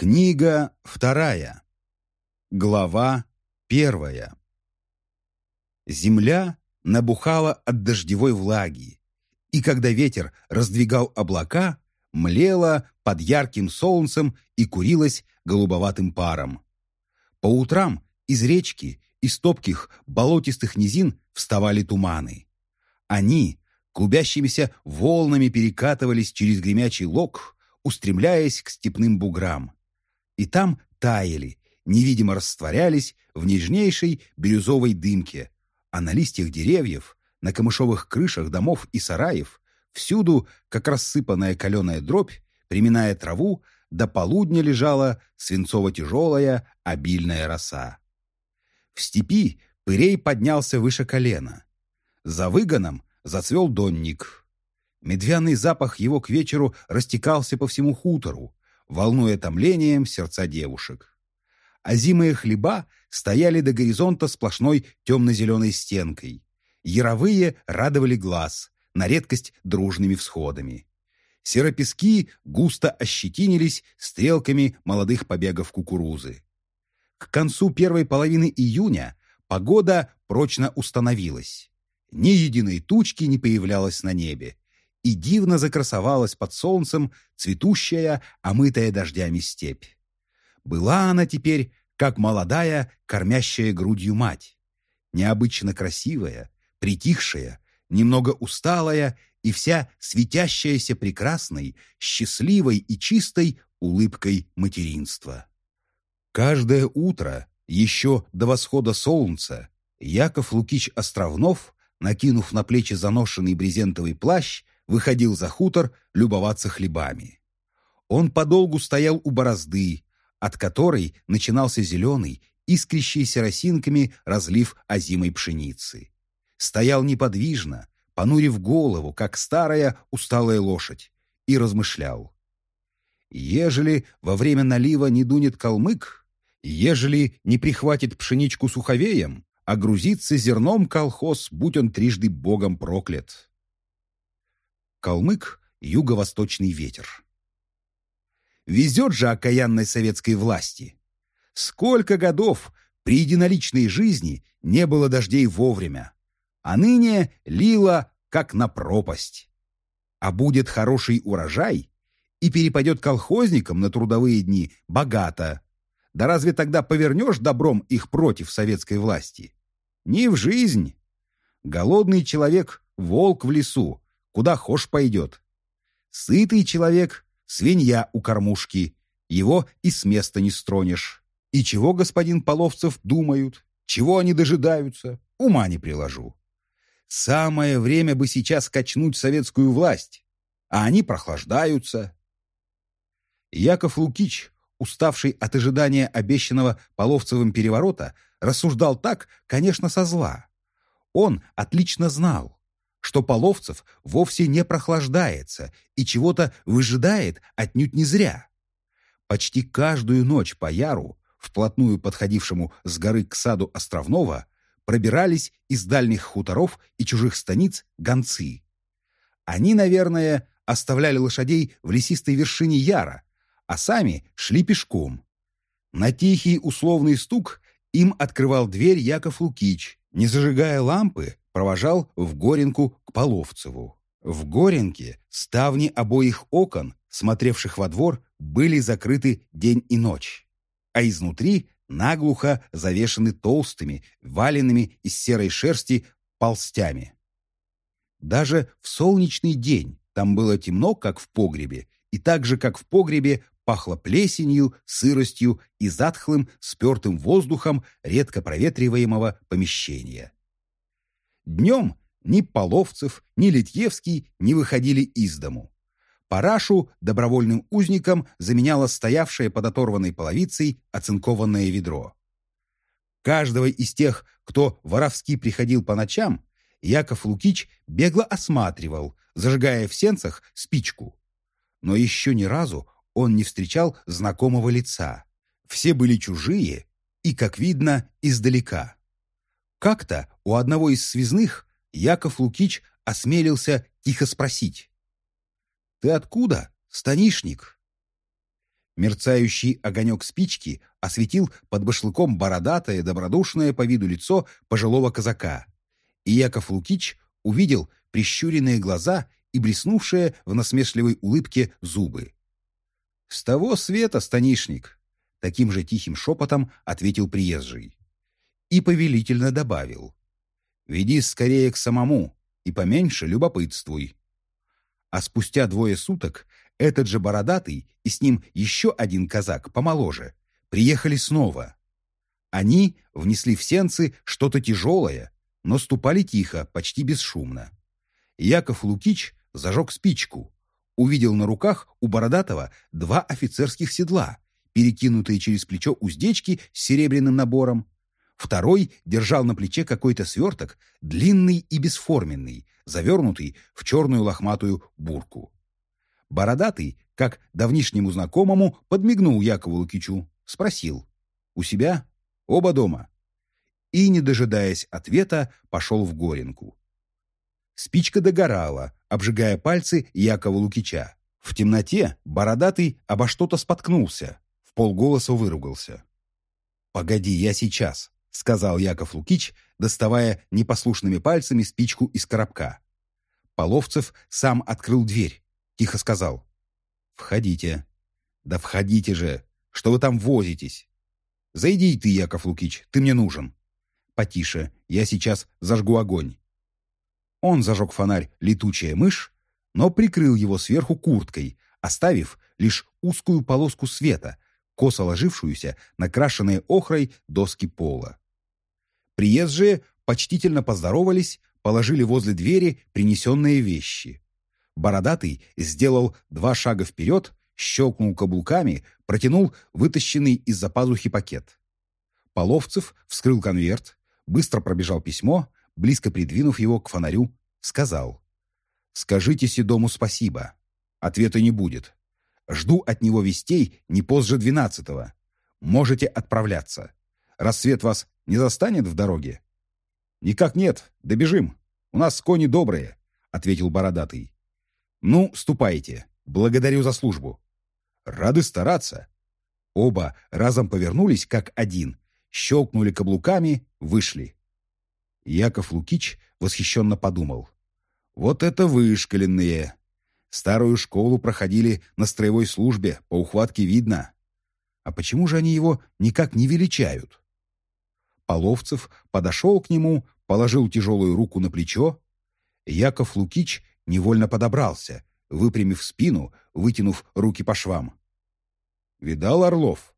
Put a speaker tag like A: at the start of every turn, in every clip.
A: Книга вторая. Глава первая. Земля набухала от дождевой влаги, и когда ветер раздвигал облака, млела под ярким солнцем и курилась голубоватым паром. По утрам из речки, из топких болотистых низин вставали туманы. Они клубящимися волнами перекатывались через гремячий лог, устремляясь к степным буграм и там таяли, невидимо растворялись в нежнейшей бирюзовой дымке, а на листьях деревьев, на камышовых крышах домов и сараев, всюду, как рассыпанная каленая дробь, приминая траву, до полудня лежала свинцово-тяжелая обильная роса. В степи пырей поднялся выше колена. За выгоном зацвел донник. Медвяный запах его к вечеру растекался по всему хутору, волнуя томлением сердца девушек. Озимые хлеба стояли до горизонта сплошной темно-зеленой стенкой. Яровые радовали глаз, на редкость дружными всходами. Серопески густо ощетинились стрелками молодых побегов кукурузы. К концу первой половины июня погода прочно установилась. Ни единой тучки не появлялось на небе, и дивно закрасовалась под солнцем цветущая, омытая дождями степь. Была она теперь, как молодая, кормящая грудью мать, необычно красивая, притихшая, немного усталая и вся светящаяся прекрасной, счастливой и чистой улыбкой материнства. Каждое утро, еще до восхода солнца, Яков Лукич Островнов, накинув на плечи заношенный брезентовый плащ, выходил за хутор любоваться хлебами. Он подолгу стоял у борозды, от которой начинался зеленый, искрящийся росинками разлив озимой пшеницы. Стоял неподвижно, понурив голову, как старая усталая лошадь, и размышлял. Ежели во время налива не дунет калмык, ежели не прихватит пшеничку суховеем, а грузится зерном колхоз, будь он трижды богом проклят. Калмык — юго-восточный ветер. Везет же окаянной советской власти. Сколько годов при единоличной жизни не было дождей вовремя, а ныне лило, как на пропасть. А будет хороший урожай, и перепадет колхозникам на трудовые дни богато. Да разве тогда повернешь добром их против советской власти? Не в жизнь. Голодный человек — волк в лесу, куда хошь пойдет. Сытый человек — свинья у кормушки, его и с места не стронешь. И чего, господин Половцев, думают? Чего они дожидаются? Ума не приложу. Самое время бы сейчас качнуть советскую власть, а они прохлаждаются. Яков Лукич, уставший от ожидания обещанного Половцевым переворота, рассуждал так, конечно, со зла. Он отлично знал, что Половцев вовсе не прохлаждается и чего-то выжидает отнюдь не зря. Почти каждую ночь по Яру, вплотную подходившему с горы к саду Островного, пробирались из дальних хуторов и чужих станиц гонцы. Они, наверное, оставляли лошадей в лесистой вершине Яра, а сами шли пешком. На тихий условный стук им открывал дверь Яков Лукич, не зажигая лампы, провожал в Горенку к Половцеву. В Горенке ставни обоих окон, смотревших во двор, были закрыты день и ночь, а изнутри наглухо завешаны толстыми, валенными из серой шерсти полстями. Даже в солнечный день там было темно, как в погребе, и так же, как в погребе, пахло плесенью, сыростью и затхлым, спертым воздухом редко проветриваемого помещения. Днем ни Половцев, ни Литьевский не выходили из дому. Парашу добровольным узникам заменяло стоявшее под оторванной половицей оцинкованное ведро. Каждого из тех, кто воровски приходил по ночам, Яков Лукич бегло осматривал, зажигая в сенцах спичку. Но еще ни разу он не встречал знакомого лица. Все были чужие и, как видно, издалека. Как-то у одного из связных Яков Лукич осмелился тихо спросить. «Ты откуда, станишник?» Мерцающий огонек спички осветил под башлыком бородатое, добродушное по виду лицо пожилого казака. И Яков Лукич увидел прищуренные глаза и блеснувшие в насмешливой улыбке зубы. «С того света, станишник!» — таким же тихим шепотом ответил приезжий. И повелительно добавил. «Веди скорее к самому и поменьше любопытствуй». А спустя двое суток этот же бородатый и с ним еще один казак, помоложе, приехали снова. Они внесли в сенцы что-то тяжелое, но ступали тихо, почти бесшумно. Яков Лукич зажег спичку, увидел на руках у Бородатого два офицерских седла, перекинутые через плечо уздечки с серебряным набором. Второй держал на плече какой-то сверток, длинный и бесформенный, завернутый в черную лохматую бурку. Бородатый, как давнишнему знакомому, подмигнул Якову Лукичу, спросил. «У себя? Оба дома?» И, не дожидаясь ответа, пошел в Горенку. Спичка догорала, обжигая пальцы Якова Лукича. В темноте бородатый обо что-то споткнулся, в полголоса выругался. «Погоди, я сейчас», — сказал Яков Лукич, доставая непослушными пальцами спичку из коробка. Половцев сам открыл дверь, тихо сказал. «Входите». «Да входите же! Что вы там возитесь?» «Зайди ты, Яков Лукич, ты мне нужен». «Потише, я сейчас зажгу огонь». Он зажег фонарь «Летучая мышь», но прикрыл его сверху курткой, оставив лишь узкую полоску света, косо ложившуюся на крашеные охрой доски пола. Приезжие почтительно поздоровались, положили возле двери принесенные вещи. Бородатый сделал два шага вперед, щелкнул каблуками, протянул вытащенный из-за пазухи пакет. Половцев вскрыл конверт, быстро пробежал письмо, близко придвинув его к фонарю, сказал. «Скажите Седому спасибо. Ответа не будет. Жду от него вестей не позже двенадцатого. Можете отправляться. Рассвет вас не застанет в дороге?» «Никак нет. Добежим. У нас кони добрые», — ответил Бородатый. «Ну, ступайте. Благодарю за службу». «Рады стараться». Оба разом повернулись, как один, щелкнули каблуками, вышли. Яков Лукич восхищенно подумал. «Вот это вышкаленные! Старую школу проходили на строевой службе, по ухватке видно. А почему же они его никак не величают?» Половцев подошел к нему, положил тяжелую руку на плечо. Яков Лукич невольно подобрался, выпрямив спину, вытянув руки по швам. «Видал Орлов?»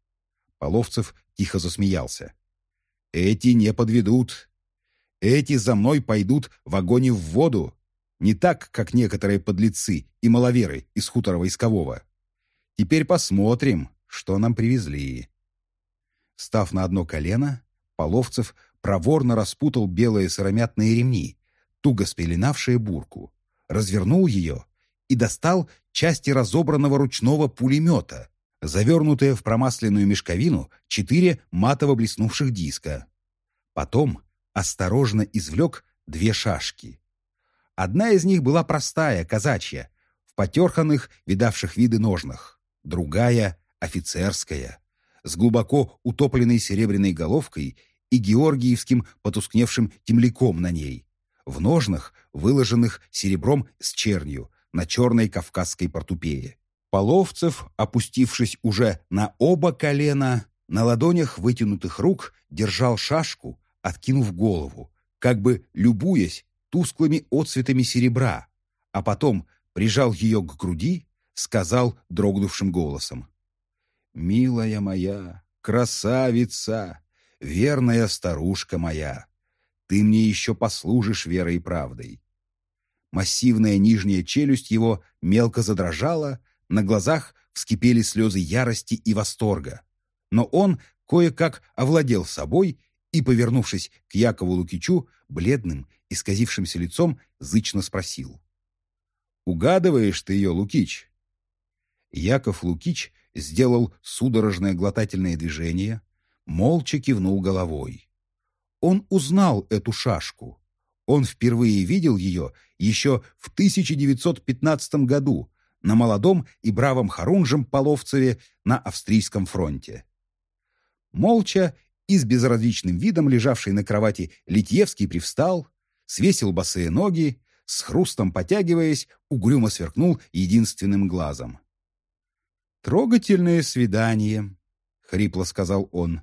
A: Половцев тихо засмеялся. «Эти не подведут. Эти за мной пойдут в огонь и в воду. Не так, как некоторые подлецы и маловеры из хутора войскового. Теперь посмотрим, что нам привезли». Став на одно колено, Половцев проворно распутал белые сыромятные ремни, туго спеленавшие бурку развернул ее и достал части разобранного ручного пулемета, завернутые в промасленную мешковину четыре матово блеснувших диска. Потом осторожно извлек две шашки. Одна из них была простая, казачья, в потерханных, видавших виды ножнах. Другая — офицерская, с глубоко утопленной серебряной головкой и георгиевским потускневшим темляком на ней. В ножнах выложенных серебром с чернью, на черной кавказской портупее. Половцев, опустившись уже на оба колена, на ладонях вытянутых рук держал шашку, откинув голову, как бы любуясь тусклыми отцветами серебра, а потом прижал ее к груди, сказал дрогнувшим голосом. «Милая моя, красавица, верная старушка моя, ты мне еще послужишь верой и правдой. Массивная нижняя челюсть его мелко задрожала, на глазах вскипели слезы ярости и восторга. Но он кое-как овладел собой и, повернувшись к Якову Лукичу, бледным, исказившимся лицом, зычно спросил. «Угадываешь ты ее, Лукич?» Яков Лукич сделал судорожное глотательное движение, молча кивнул головой. Он узнал эту шашку. Он впервые видел ее еще в 1915 году на молодом и бравом Харунжем Половцеве на австрийском фронте. Молча и с безразличным видом лежавший на кровати Литьевский привстал, свесил босые ноги, с хрустом потягиваясь, угрюмо сверкнул единственным глазом. «Трогательное свидание», — хрипло сказал он.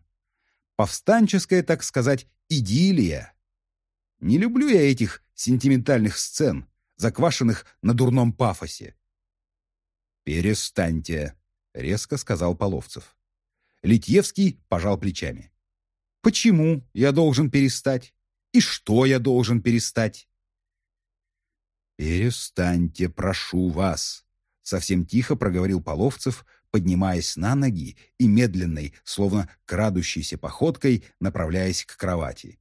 A: «Повстанческая, так сказать, идиллия. Не люблю я этих сентиментальных сцен, заквашенных на дурном пафосе». «Перестаньте», — резко сказал Половцев. Литьевский пожал плечами. «Почему я должен перестать? И что я должен перестать?» «Перестаньте, прошу вас», — совсем тихо проговорил Половцев, поднимаясь на ноги и медленной, словно крадущейся походкой, направляясь к кровати.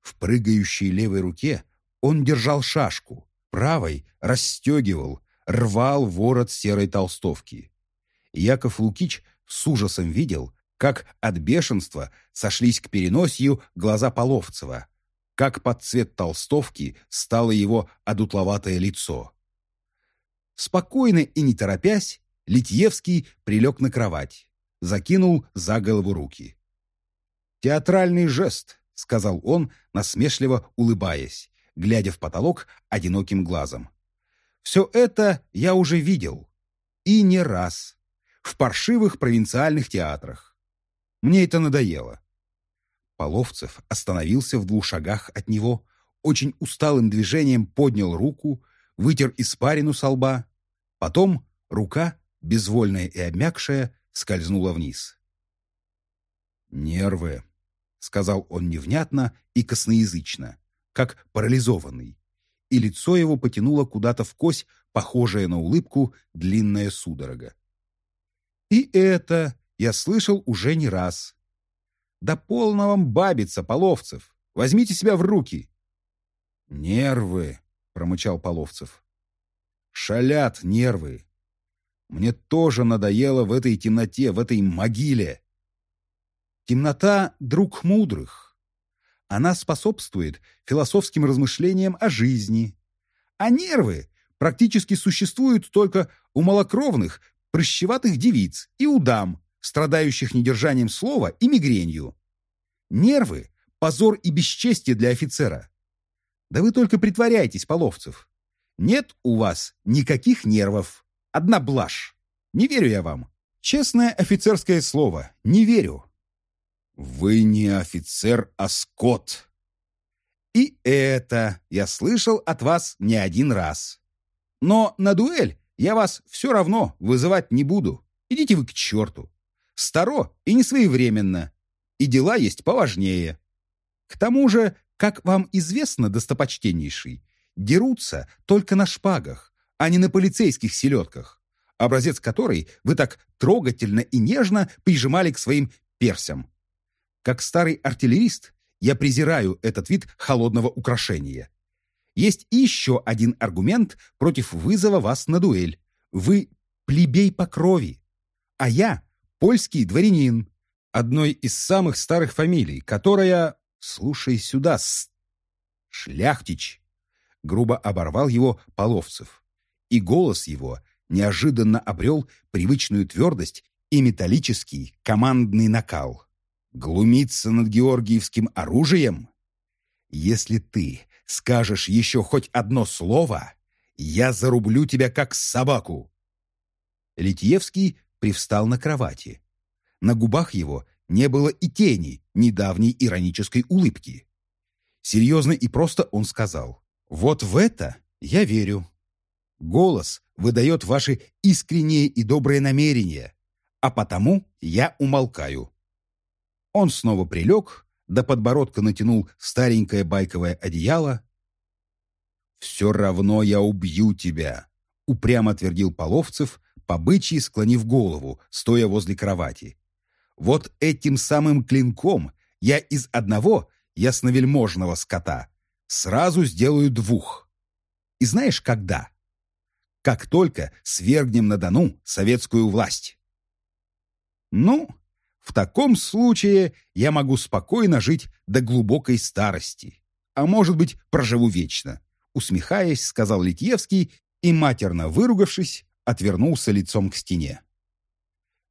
A: В прыгающей левой руке он держал шашку, правой расстегивал, рвал ворот серой толстовки. Яков Лукич с ужасом видел, как от бешенства сошлись к переносию глаза Половцева, как под цвет толстовки стало его одутловатое лицо. Спокойно и не торопясь, Литьевский прилег на кровать, закинул за голову руки. «Театральный жест», — сказал он, насмешливо улыбаясь, глядя в потолок одиноким глазом. «Все это я уже видел. И не раз. В паршивых провинциальных театрах. Мне это надоело». Половцев остановился в двух шагах от него, очень усталым движением поднял руку, вытер испарину со лба. Потом рука безвольная и обмякшая, скользнула вниз. «Нервы», — сказал он невнятно и косноязычно, как парализованный, и лицо его потянуло куда-то в кость, похожее на улыбку, длинная судорога. «И это я слышал уже не раз. Да полно вам бабиться, Половцев! Возьмите себя в руки!» «Нервы», — промычал Половцев. «Шалят нервы. Мне тоже надоело в этой темноте, в этой могиле. Темнота — друг мудрых. Она способствует философским размышлениям о жизни. А нервы практически существуют только у малокровных, прыщеватых девиц и у дам, страдающих недержанием слова и мигренью. Нервы — позор и бесчестие для офицера. Да вы только притворяйтесь, Половцев. Нет у вас никаких нервов. Одна блажь. Не верю я вам. Честное офицерское слово. Не верю. Вы не офицер, а скот. И это я слышал от вас не один раз. Но на дуэль я вас все равно вызывать не буду. Идите вы к черту. Старо и не своевременно. И дела есть поважнее. К тому же, как вам известно, достопочтеннейший, дерутся только на шпагах а не на полицейских селедках, образец которой вы так трогательно и нежно прижимали к своим персям. Как старый артиллерист, я презираю этот вид холодного украшения. Есть еще один аргумент против вызова вас на дуэль. Вы плебей по крови, а я польский дворянин, одной из самых старых фамилий, которая... Слушай сюда, с... Шляхтич. Грубо оборвал его Половцев и голос его неожиданно обрел привычную твердость и металлический командный накал. «Глумиться над георгиевским оружием? Если ты скажешь еще хоть одно слово, я зарублю тебя как собаку!» Литьевский привстал на кровати. На губах его не было и тени недавней иронической улыбки. Серьезно и просто он сказал, «Вот в это я верю. Голос выдает ваши искренние и добрые намерения, а потому я умолкаю. Он снова прилег, до подбородка натянул старенькое байковое одеяло. «Все равно я убью тебя», — упрямо твердил Половцев, побычьи склонив голову, стоя возле кровати. «Вот этим самым клинком я из одного ясновельможного скота сразу сделаю двух. И знаешь, когда? Как только свергнем на Дону советскую власть. Ну, в таком случае я могу спокойно жить до глубокой старости, а может быть, проживу вечно, усмехаясь, сказал Литьевский и, матерно выругавшись, отвернулся лицом к стене.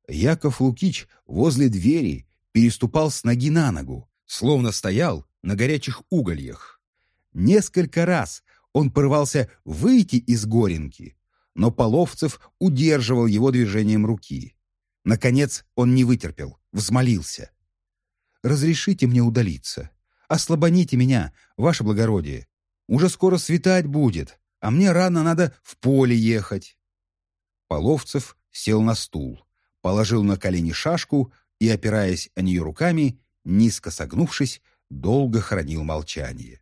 A: Яков Лукич возле двери переступал с ноги на ногу, словно стоял на горячих угольях. Несколько раз он порывался выйти из горенки, но Половцев удерживал его движением руки. Наконец он не вытерпел, взмолился. «Разрешите мне удалиться. Ослабоните меня, ваше благородие. Уже скоро светать будет, а мне рано надо в поле ехать». Половцев сел на стул, положил на колени шашку и, опираясь о нее руками, низко согнувшись, долго хранил молчание.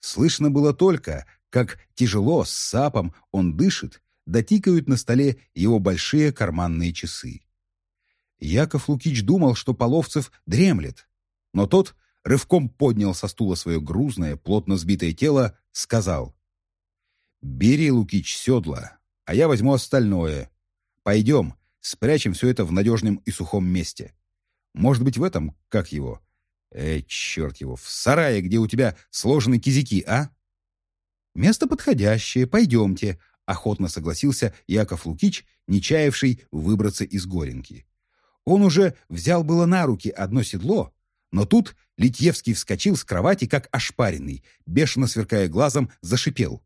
A: Слышно было только, как тяжело, с сапом он дышит, дотикают на столе его большие карманные часы. Яков Лукич думал, что Половцев дремлет, но тот рывком поднял со стула свое грузное, плотно сбитое тело, сказал «Бери, Лукич, седла, а я возьму остальное. Пойдем, спрячем все это в надежном и сухом месте. Может быть, в этом, как его? Эй, черт его, в сарае, где у тебя сложены кизики, а?» «Место подходящее, пойдемте», — охотно согласился Яков Лукич, не чаявший выбраться из горенки. Он уже взял было на руки одно седло, но тут Литьевский вскочил с кровати, как ошпаренный, бешено сверкая глазом, зашипел.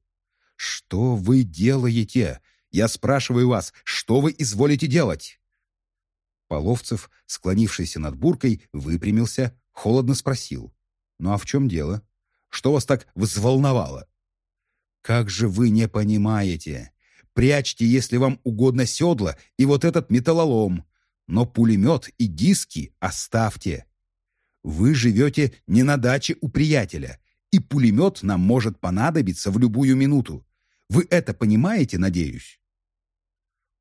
A: «Что вы делаете? Я спрашиваю вас, что вы изволите делать?» Половцев, склонившийся над буркой, выпрямился, холодно спросил. «Ну а в чем дело? Что вас так взволновало?» «Как же вы не понимаете? Прячьте, если вам угодно, седла и вот этот металлолом, но пулемет и диски оставьте. Вы живете не на даче у приятеля, и пулемет нам может понадобиться в любую минуту. Вы это понимаете, надеюсь?»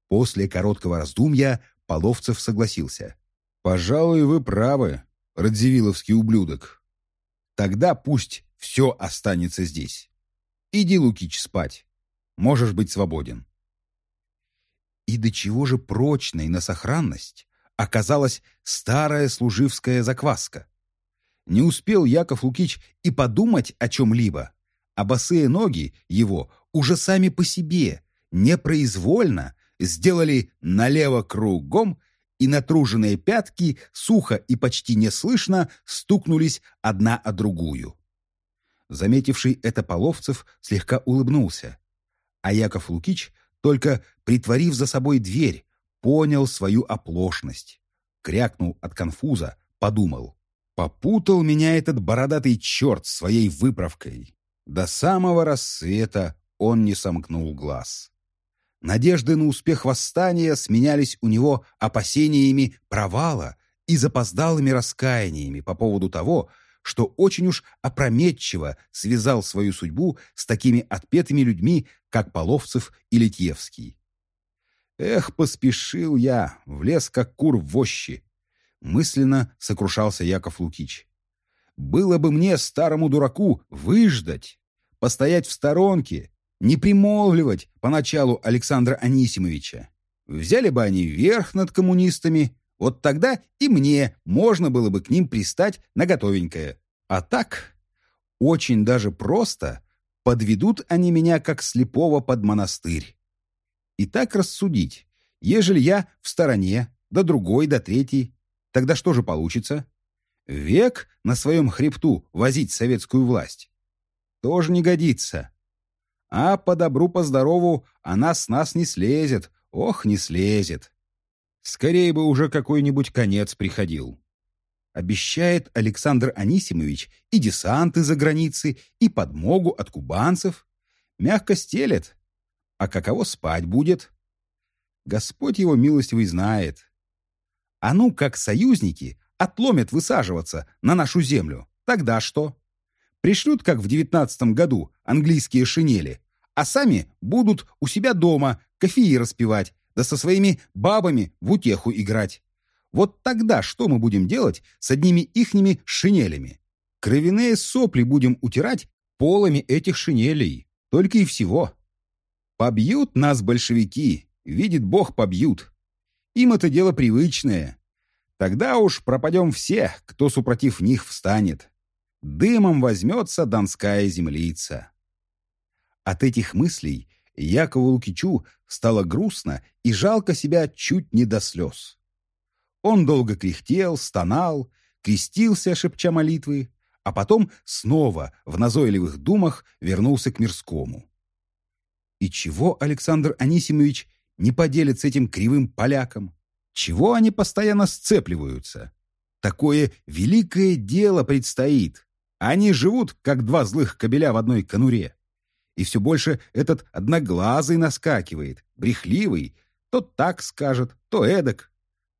A: После короткого раздумья Половцев согласился. «Пожалуй, вы правы, Радзивилловский ублюдок. Тогда пусть все останется здесь. Иди, Лукич, спать. Можешь быть свободен». И до чего же прочной на сохранность оказалась старая служивская закваска. Не успел Яков Лукич и подумать о чем-либо, а босые ноги его уже сами по себе, непроизвольно, сделали налево кругом, и натруженные пятки сухо и почти неслышно стукнулись одна о другую. Заметивший это Половцев слегка улыбнулся, а Яков Лукич, только притворив за собой дверь, понял свою оплошность. Крякнул от конфуза, подумал. Попутал меня этот бородатый черт своей выправкой. До самого рассвета он не сомкнул глаз. Надежды на успех восстания сменялись у него опасениями провала и запоздалыми раскаяниями по поводу того, что очень уж опрометчиво связал свою судьбу с такими отпетыми людьми, как Половцев и Литьевский. «Эх, поспешил я, влез как кур в вощи, мысленно сокрушался Яков Лукич. Было бы мне, старому дураку, выждать, постоять в сторонке, не примолвливать поначалу Александра Анисимовича. Взяли бы они верх над коммунистами, вот тогда и мне можно было бы к ним пристать на готовенькое. А так, очень даже просто, подведут они меня как слепого под монастырь. И так рассудить, ежели я в стороне, да другой, да третий, Тогда что же получится? Век на своем хребту возить советскую власть? Тоже не годится. А по добру, по здорову она с нас не слезет. Ох, не слезет. Скорее бы уже какой-нибудь конец приходил. Обещает Александр Анисимович и десанты за границы, и подмогу от кубанцев. Мягко стелет. А каково спать будет? Господь его милостивый знает. А ну, как союзники, отломят высаживаться на нашу землю. Тогда что? Пришлют, как в девятнадцатом году, английские шинели, а сами будут у себя дома кофеи распивать, да со своими бабами в утеху играть. Вот тогда что мы будем делать с одними ихними шинелями? Кровяные сопли будем утирать полами этих шинелей. Только и всего. Побьют нас большевики, видит Бог, побьют. Им это дело привычное. Тогда уж пропадем все, кто супротив них встанет. Дымом возьмется донская землица. От этих мыслей Якову Лукичу стало грустно и жалко себя чуть не до слез. Он долго кряхтел, стонал, крестился, шепча молитвы, а потом снова в назойливых думах вернулся к мирскому. И чего Александр Анисимович не поделит с этим кривым поляком? Чего они постоянно сцепливаются? Такое великое дело предстоит. Они живут, как два злых кобеля в одной конуре. И все больше этот одноглазый наскакивает, брехливый, то так скажет, то эдак.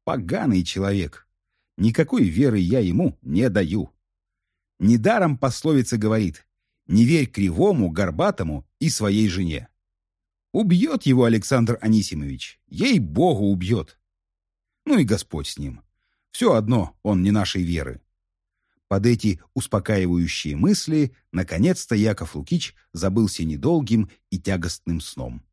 A: Поганый человек. Никакой веры я ему не даю. Недаром пословица говорит «Не верь кривому, горбатому и своей жене». Убьет его Александр Анисимович, ей-богу убьет. Ну и Господь с ним. Все одно он не нашей веры. Под эти успокаивающие мысли наконец-то Яков Лукич забылся недолгим и тягостным сном.